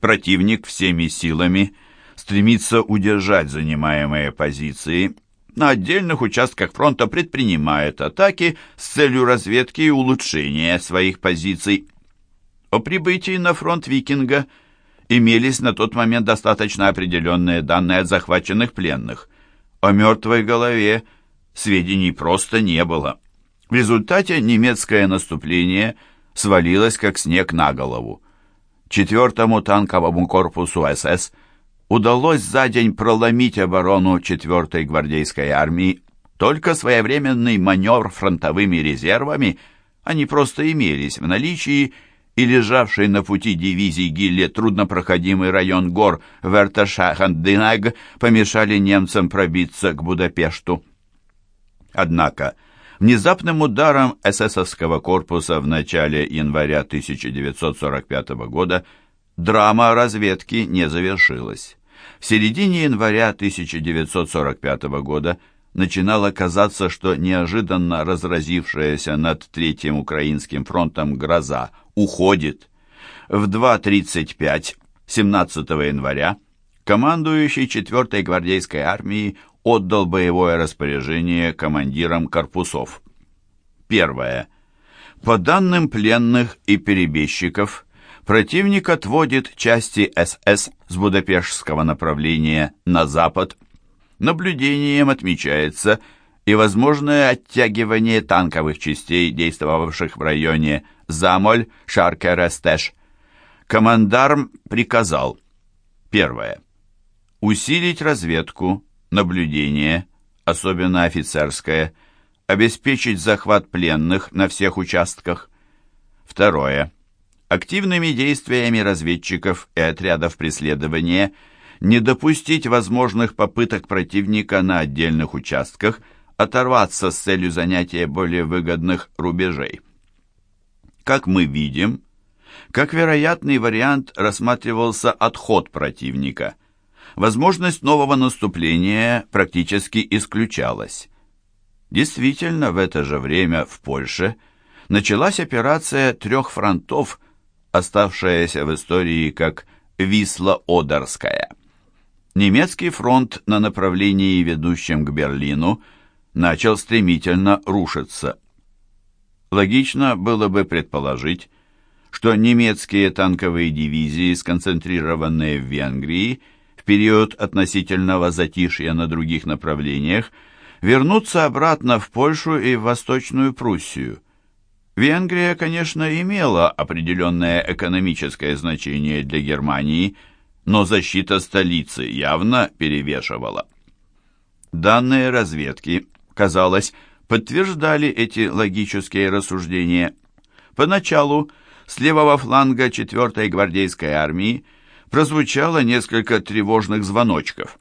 Противник всеми силами стремится удержать занимаемые позиции. На отдельных участках фронта предпринимает атаки с целью разведки и улучшения своих позиций. О прибытии на фронт викинга имелись на тот момент достаточно определенные данные от захваченных пленных. О мертвой голове сведений просто не было. В результате немецкое наступление свалилось как снег на голову. Четвертому танковому корпусу СС удалось за день проломить оборону 4-й гвардейской армии. Только своевременный маневр фронтовыми резервами, они просто имелись в наличии, и лежавший на пути дивизии Гилле труднопроходимый район гор Верташахандинаг помешали немцам пробиться к Будапешту. Однако, Внезапным ударом эсэсовского корпуса в начале января 1945 года драма разведки не завершилась. В середине января 1945 года начинало казаться, что неожиданно разразившаяся над Третьим Украинским фронтом гроза уходит. В 2.35 17 января командующий 4-й гвардейской армией отдал боевое распоряжение командирам корпусов. Первое. По данным пленных и перебежчиков, противник отводит части СС с Будапештского направления на запад. Наблюдением отмечается и возможное оттягивание танковых частей, действовавших в районе Замоль, Шаркерестеш. Командарм приказал. Первое. Усилить разведку, наблюдение, особенно офицерское, обеспечить захват пленных на всех участках. Второе. Активными действиями разведчиков и отрядов преследования не допустить возможных попыток противника на отдельных участках оторваться с целью занятия более выгодных рубежей. Как мы видим, как вероятный вариант рассматривался отход противника – возможность нового наступления практически исключалась. Действительно, в это же время в Польше началась операция трех фронтов, оставшаяся в истории как Висла-Одерская. Немецкий фронт на направлении, ведущем к Берлину, начал стремительно рушиться. Логично было бы предположить, что немецкие танковые дивизии, сконцентрированные в Венгрии, период относительного затишья на других направлениях, вернуться обратно в Польшу и в Восточную Пруссию. Венгрия, конечно, имела определенное экономическое значение для Германии, но защита столицы явно перевешивала. Данные разведки, казалось, подтверждали эти логические рассуждения. Поначалу с левого фланга 4-й гвардейской армии прозвучало несколько тревожных звоночков.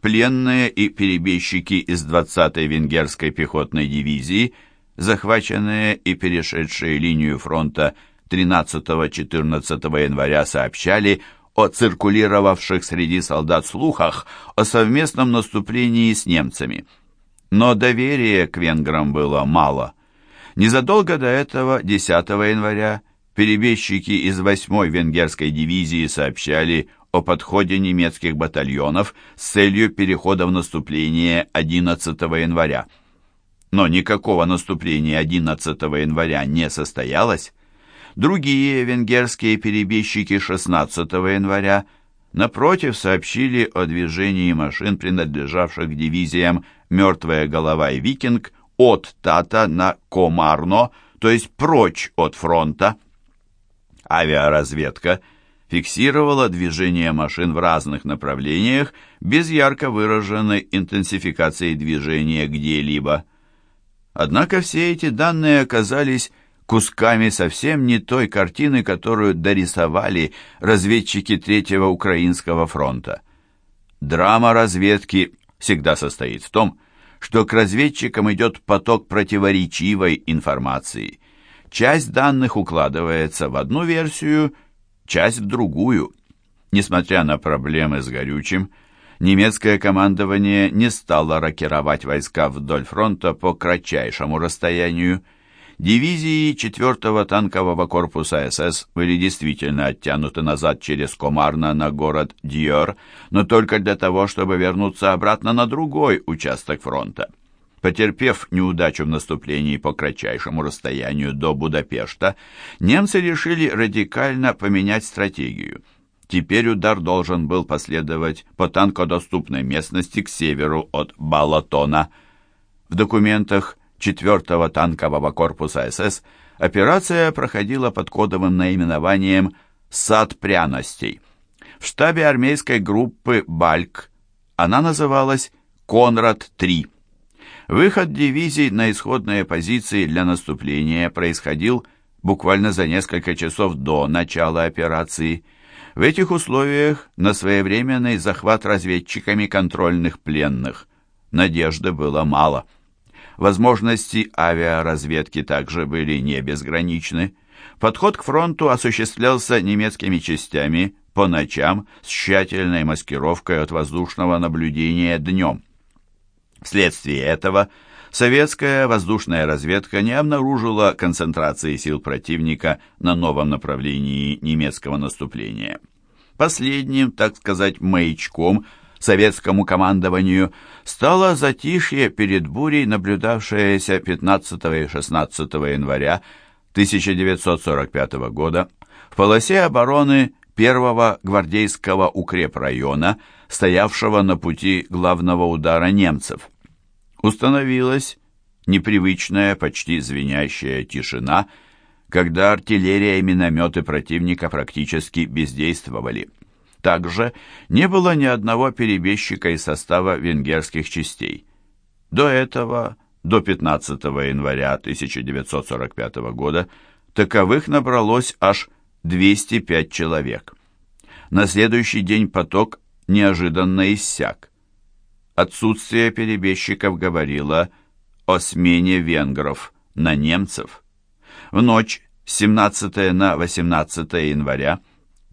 Пленные и перебежчики из 20-й венгерской пехотной дивизии, захваченные и перешедшие линию фронта 13-14 января, сообщали о циркулировавших среди солдат слухах о совместном наступлении с немцами. Но доверия к венграм было мало. Незадолго до этого, 10 января, Перебежчики из 8-й венгерской дивизии сообщали о подходе немецких батальонов с целью перехода в наступление 11 января. Но никакого наступления 11 января не состоялось. Другие венгерские перебежчики 16 января напротив сообщили о движении машин, принадлежавших дивизиям «Мертвая голова» и «Викинг» от Тата на Комарно, то есть прочь от фронта. Авиаразведка фиксировала движение машин в разных направлениях без ярко выраженной интенсификации движения где-либо. Однако все эти данные оказались кусками совсем не той картины, которую дорисовали разведчики Третьего Украинского фронта. Драма разведки всегда состоит в том, что к разведчикам идет поток противоречивой информации – Часть данных укладывается в одну версию, часть в другую. Несмотря на проблемы с горючим, немецкое командование не стало рокировать войска вдоль фронта по кратчайшему расстоянию. Дивизии 4-го танкового корпуса СС были действительно оттянуты назад через Комарно на город Дьор, но только для того, чтобы вернуться обратно на другой участок фронта. Потерпев неудачу в наступлении по кратчайшему расстоянию до Будапешта, немцы решили радикально поменять стратегию. Теперь удар должен был последовать по танкодоступной местности к северу от Балатона. В документах 4-го танкового корпуса СС операция проходила под кодовым наименованием «Сад пряностей». В штабе армейской группы «Бальк» она называлась «Конрад-3». Выход дивизий на исходные позиции для наступления происходил буквально за несколько часов до начала операции. В этих условиях на своевременный захват разведчиками контрольных пленных надежды было мало. Возможности авиаразведки также были не безграничны. Подход к фронту осуществлялся немецкими частями по ночам с тщательной маскировкой от воздушного наблюдения днем. Вследствие этого советская воздушная разведка не обнаружила концентрации сил противника на новом направлении немецкого наступления. Последним, так сказать, маячком – советскому командованию стало затишье перед бурей, наблюдавшееся 15 и 16 января 1945 года в полосе обороны первого гвардейского укрепрайона, стоявшего на пути главного удара немцев. Установилась непривычная, почти звенящая тишина, когда артиллерия и минометы противника практически бездействовали. Также не было ни одного перебежчика из состава венгерских частей. До этого, до 15 января 1945 года, таковых набралось аж 205 человек. На следующий день поток неожиданно иссяк. Отсутствие перебежчиков говорило о смене венгров на немцев. В ночь с 17 на 18 января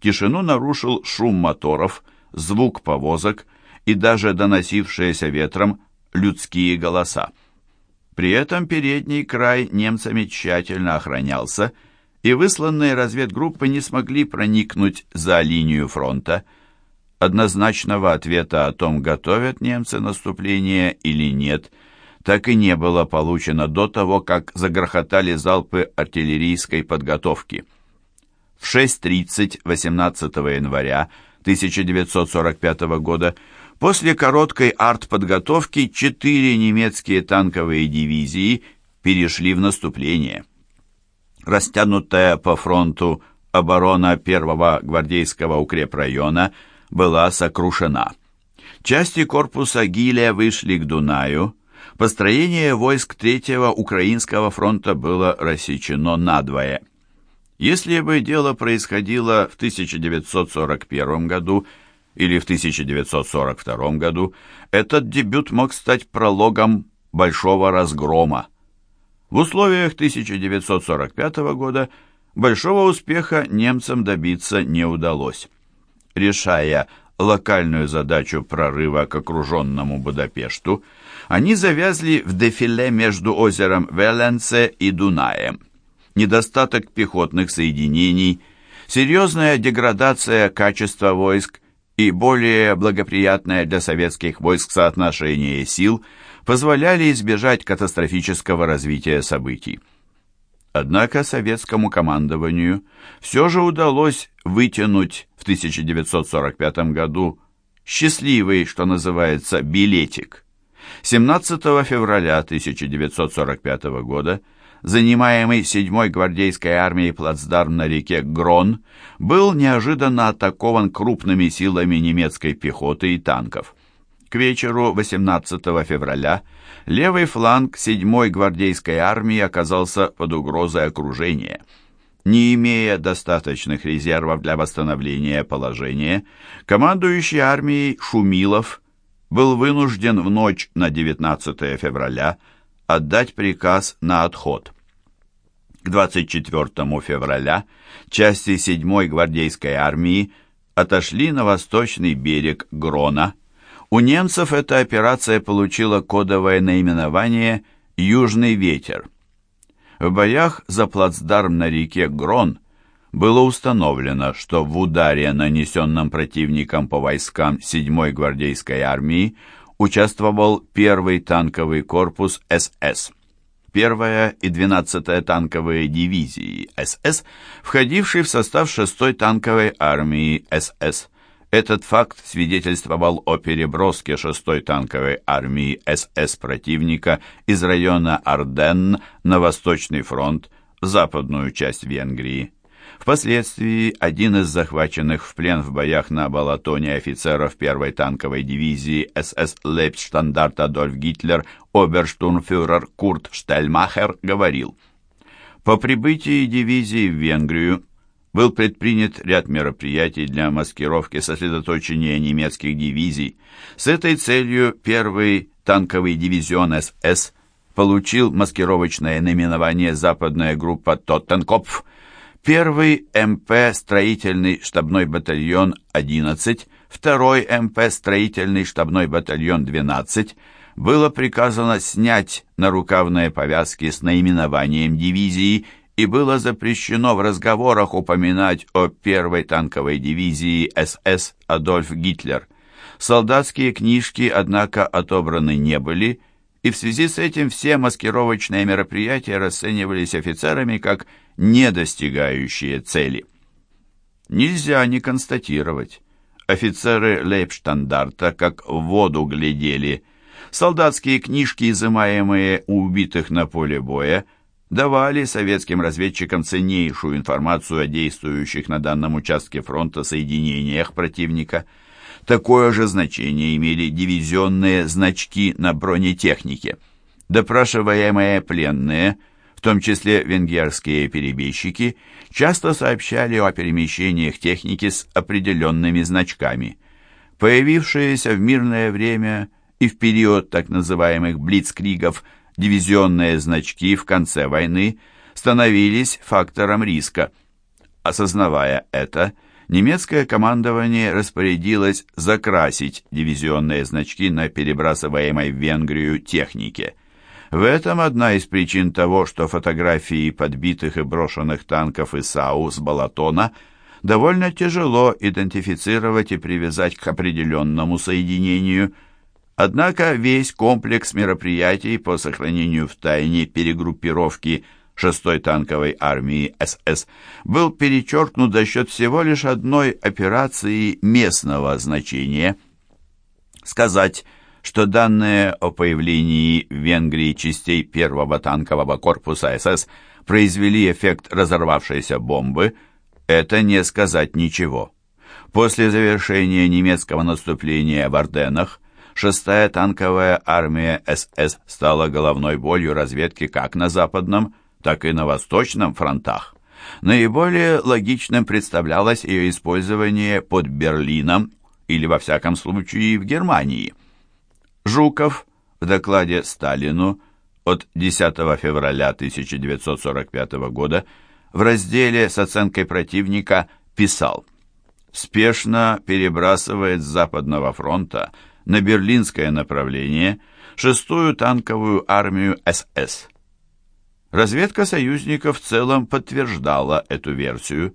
Тишину нарушил шум моторов, звук повозок и даже доносившиеся ветром людские голоса. При этом передний край немцами тщательно охранялся, и высланные разведгруппы не смогли проникнуть за линию фронта. Однозначного ответа о том, готовят немцы наступление или нет, так и не было получено до того, как загрохотали залпы артиллерийской подготовки. В 6.30 18 января 1945 года после короткой артподготовки четыре немецкие танковые дивизии перешли в наступление. Растянутая по фронту оборона первого гвардейского укрепрайона была сокрушена. Части корпуса Гиля вышли к Дунаю. Построение войск Третьего Украинского фронта было рассечено надвое – если бы дело происходило в 1941 году или в 1942 году, этот дебют мог стать прологом большого разгрома. В условиях 1945 года большого успеха немцам добиться не удалось. Решая локальную задачу прорыва к окруженному Будапешту, они завязли в дефиле между озером Веленце и Дунаем недостаток пехотных соединений, серьезная деградация качества войск и более благоприятное для советских войск соотношение сил позволяли избежать катастрофического развития событий. Однако советскому командованию все же удалось вытянуть в 1945 году счастливый, что называется, билетик. 17 февраля 1945 года занимаемый 7-й гвардейской армией плацдарм на реке Грон, был неожиданно атакован крупными силами немецкой пехоты и танков. К вечеру 18 февраля левый фланг 7-й гвардейской армии оказался под угрозой окружения. Не имея достаточных резервов для восстановления положения, командующий армией Шумилов был вынужден в ночь на 19 февраля отдать приказ на отход. К 24 февраля части 7-й гвардейской армии отошли на восточный берег Грона. У немцев эта операция получила кодовое наименование «Южный ветер». В боях за плацдарм на реке Грон было установлено, что в ударе, нанесенном противником по войскам 7-й гвардейской армии, участвовал первый танковый корпус СС. Первая и 12-я танковые дивизии СС, входившие в состав 6-й танковой армии СС. Этот факт свидетельствовал о переброске 6-й танковой армии СС противника из района Арденн на Восточный фронт, западную часть Венгрии. Впоследствии один из захваченных в плен в боях на Балатоне офицеров первой танковой дивизии СС Лейбштандарт Адольф Гитлер, оберштурмфюрер Курт Штельмахер, говорил, «По прибытии дивизии в Венгрию был предпринят ряд мероприятий для маскировки сосредоточения немецких дивизий. С этой целью первый танковый дивизион СС получил маскировочное наименование «Западная группа Тоттенкопф», Первый МП строительный штабной батальон 11, второй МП строительный штабной батальон 12 было приказано снять нарукавные повязки с наименованием дивизии и было запрещено в разговорах упоминать о первой танковой дивизии СС Адольф Гитлер. Солдатские книжки, однако, отобраны не были, и в связи с этим все маскировочные мероприятия расценивались офицерами как не достигающие цели. Нельзя не констатировать. Офицеры лейбштандарта как в воду глядели. Солдатские книжки, изымаемые у убитых на поле боя, давали советским разведчикам ценнейшую информацию о действующих на данном участке фронта соединениях противника. Такое же значение имели дивизионные значки на бронетехнике. Допрашиваемые пленные – в том числе венгерские перебежчики, часто сообщали о перемещениях техники с определенными значками. Появившиеся в мирное время и в период так называемых «блицкригов» дивизионные значки в конце войны становились фактором риска. Осознавая это, немецкое командование распорядилось закрасить дивизионные значки на перебрасываемой в Венгрию технике – в этом одна из причин того, что фотографии подбитых и брошенных танков ИСАУ с Балатона довольно тяжело идентифицировать и привязать к определенному соединению. Однако весь комплекс мероприятий по сохранению в тайне перегруппировки 6-й танковой армии СС был перечеркнут за счет всего лишь одной операции местного значения. Сказать что данные о появлении в Венгрии частей первого танкового корпуса СС произвели эффект разорвавшейся бомбы, это не сказать ничего. После завершения немецкого наступления в Орденах, шестая танковая армия СС стала головной болью разведки как на западном, так и на восточном фронтах. Наиболее логичным представлялось ее использование под Берлином или, во всяком случае, в Германии – Жуков в докладе Сталину от 10 февраля 1945 года в разделе с оценкой противника писал «Спешно перебрасывает с Западного фронта на берлинское направление шестую танковую армию СС». Разведка союзников в целом подтверждала эту версию.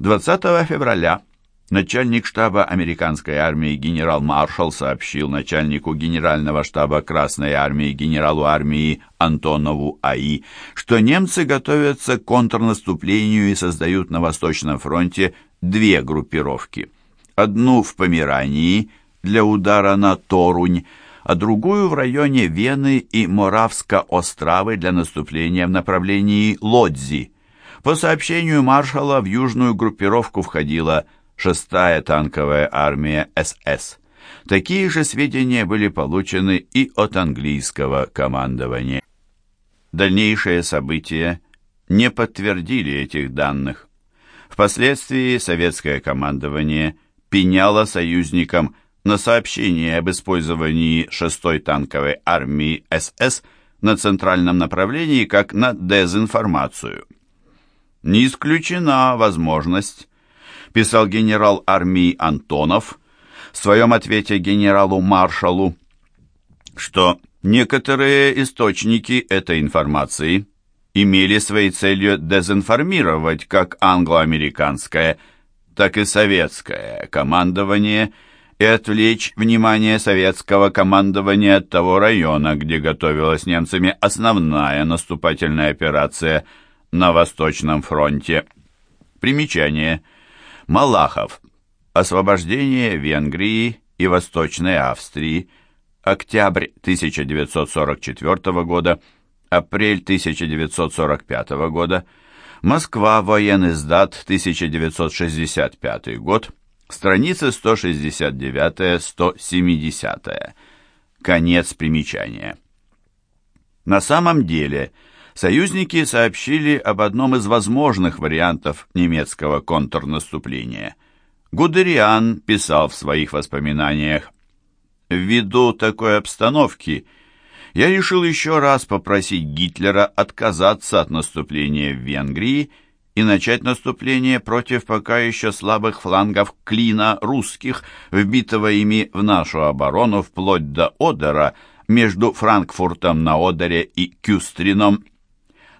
20 февраля Начальник штаба американской армии генерал-маршал сообщил начальнику генерального штаба Красной армии генералу армии Антонову АИ, что немцы готовятся к контрнаступлению и создают на Восточном фронте две группировки. Одну в Померании для удара на Торунь, а другую в районе Вены и Моравска-Остравы для наступления в направлении Лодзи. По сообщению маршала в южную группировку входила шестая танковая армия СС. Такие же сведения были получены и от английского командования. Дальнейшие события не подтвердили этих данных. Впоследствии советское командование пеняло союзникам на сообщение об использовании 6-й танковой армии СС на центральном направлении как на дезинформацию. Не исключена возможность писал генерал армии Антонов в своем ответе генералу-маршалу, что некоторые источники этой информации имели своей целью дезинформировать как англо-американское, так и советское командование и отвлечь внимание советского командования от того района, где готовилась немцами основная наступательная операция на Восточном фронте. Примечание. Малахов. Освобождение Венгрии и Восточной Австрии. Октябрь 1944 года. Апрель 1945 года. Москва. Военный сдат. 1965 год. Страницы 169-170. Конец примечания. На самом деле, союзники сообщили об одном из возможных вариантов немецкого контрнаступления. Гудериан писал в своих воспоминаниях, «Ввиду такой обстановки я решил еще раз попросить Гитлера отказаться от наступления в Венгрии и начать наступление против пока еще слабых флангов клина русских, вбитого ими в нашу оборону вплоть до Одера между Франкфуртом на Одере и Кюстрином.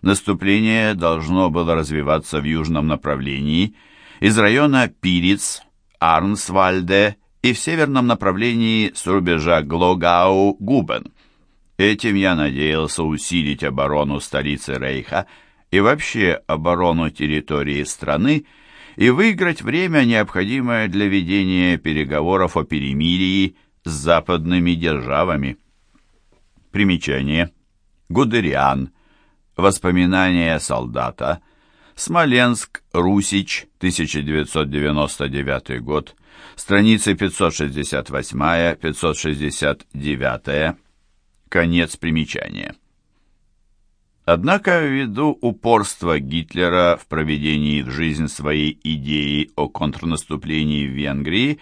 Наступление должно было развиваться в южном направлении из района Пириц, Арнсвальде и в северном направлении с рубежа Глогау-Губен. Этим я надеялся усилить оборону столицы Рейха – и вообще оборону территории страны и выиграть время, необходимое для ведения переговоров о перемирии с западными державами. Примечание. Гудериан. Воспоминания солдата. Смоленск, Русич, 1999 год. Страницы 568-569. Конец примечания. Однако ввиду упорства Гитлера в проведении в жизнь своей идеи о контрнаступлении в Венгрии,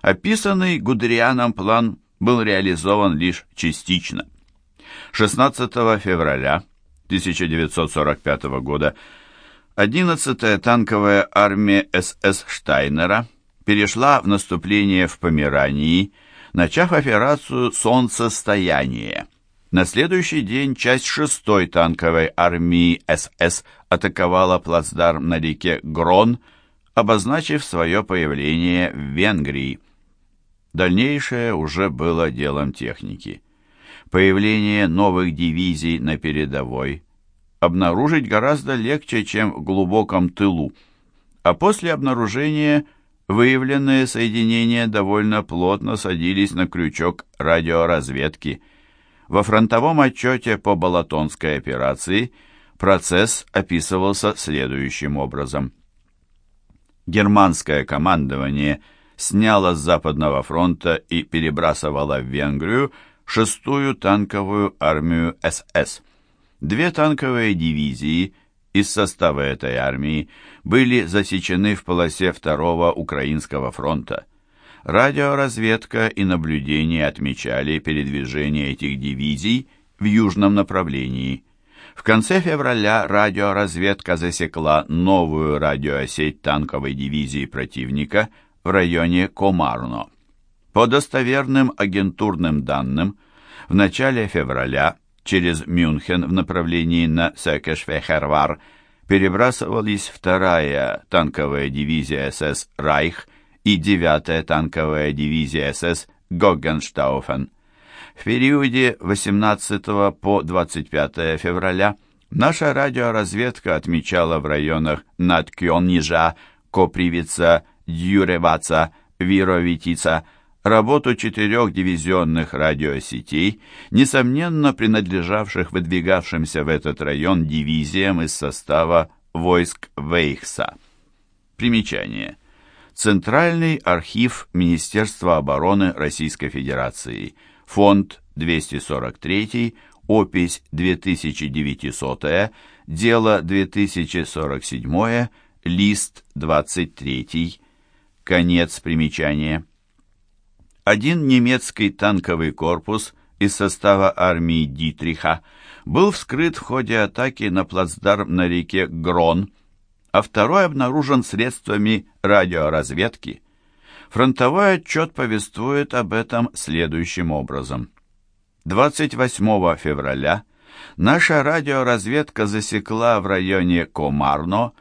описанный Гудерианом план был реализован лишь частично. 16 февраля 1945 года 11-я танковая армия СС Штайнера перешла в наступление в Померании, начав операцию «Солнцестояние». На следующий день часть 6-й танковой армии СС атаковала плацдарм на реке Грон, обозначив свое появление в Венгрии. Дальнейшее уже было делом техники. Появление новых дивизий на передовой обнаружить гораздо легче, чем в глубоком тылу, а после обнаружения выявленные соединения довольно плотно садились на крючок радиоразведки – во фронтовом отчете по Балатонской операции процесс описывался следующим образом. Германское командование сняло с Западного фронта и перебрасывало в Венгрию шестую танковую армию СС. Две танковые дивизии из состава этой армии были засечены в полосе Второго Украинского фронта. Радиоразведка и наблюдение отмечали передвижение этих дивизий в южном направлении. В конце февраля радиоразведка засекла новую радиосеть танковой дивизии противника в районе Комарно. По достоверным агентурным данным, в начале февраля через Мюнхен в направлении на Секешвехервар перебрасывались вторая танковая дивизия СС «Райх» и 9-я танковая дивизия СС Гоггенштауфен. В периоде 18 по 25 февраля наша радиоразведка отмечала в районах Надкённижа, Копривица, Дюреваца, Вировитица работу четырех дивизионных радиосетей, несомненно принадлежавших выдвигавшимся в этот район дивизиям из состава войск Вейхса. Примечание. Центральный архив Министерства обороны Российской Федерации. Фонд 243, опись 2900, дело 2047, лист 23, конец примечания. Один немецкий танковый корпус из состава армии Дитриха был вскрыт в ходе атаки на плацдарм на реке Грон, а второй обнаружен средствами радиоразведки. Фронтовой отчет повествует об этом следующим образом. 28 февраля наша радиоразведка засекла в районе Комарно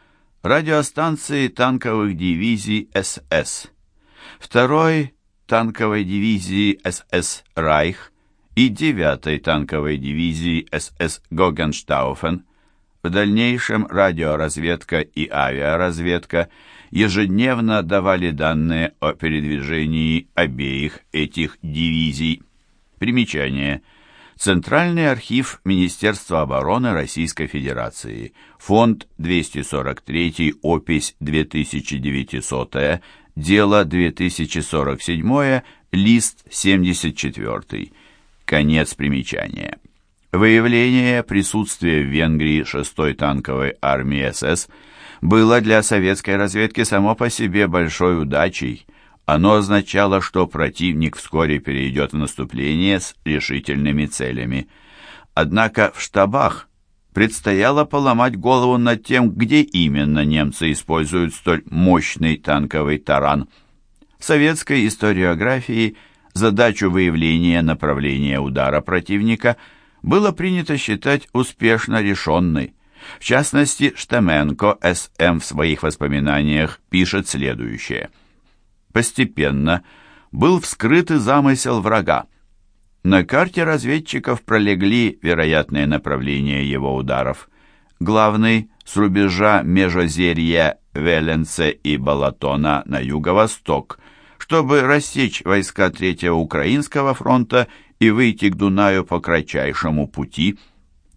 радиостанции танковых дивизий СС. Второй танковой дивизии СС «Райх» и 9-й танковой дивизии СС «Гогенштауфен». В дальнейшем радиоразведка и авиаразведка ежедневно давали данные о передвижении обеих этих дивизий. Примечание. Центральный архив Министерства обороны Российской Федерации. Фонд 243, опись 2900, дело 2047, лист 74. Конец примечания. Выявление присутствия в Венгрии 6-й танковой армии СС было для советской разведки само по себе большой удачей. Оно означало, что противник вскоре перейдет в наступление с решительными целями. Однако в штабах предстояло поломать голову над тем, где именно немцы используют столь мощный танковый таран. В советской историографии задачу выявления направления удара противника было принято считать успешно решенной. В частности, Штеменко СМ в своих воспоминаниях пишет следующее. Постепенно был вскрыт и замысел врага. На карте разведчиков пролегли вероятные направления его ударов. Главный с рубежа Межозерья, Веленце и Балатона на юго-восток, чтобы рассечь войска Третьего Украинского фронта и выйти к Дунаю по кратчайшему пути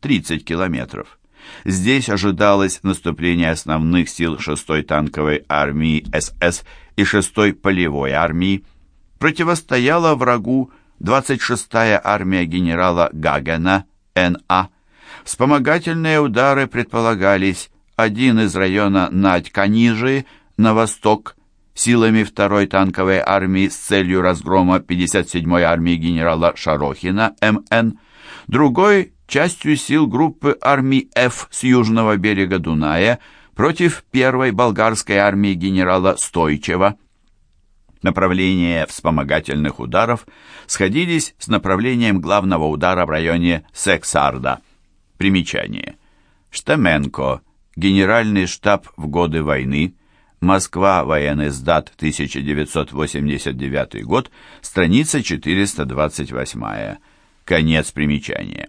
30 километров. Здесь ожидалось наступление основных сил 6-й танковой армии СС и 6-й полевой армии. Противостояла врагу 26-я армия генерала Гагена, Н.А. Вспомогательные удары предполагались один из района Надь-Канижи на восток силами 2-й танковой армии с целью разгрома 57-й армии генерала Шарохина, М.Н., другой частью сил группы армий Ф с южного берега Дуная против первой болгарской армии генерала Стойчева. Направления вспомогательных ударов сходились с направлением главного удара в районе Сексарда. Примечание. Штеменко. Генеральный штаб в годы войны. Москва. Военный сдат. 1989 год. Страница 428. Конец примечания.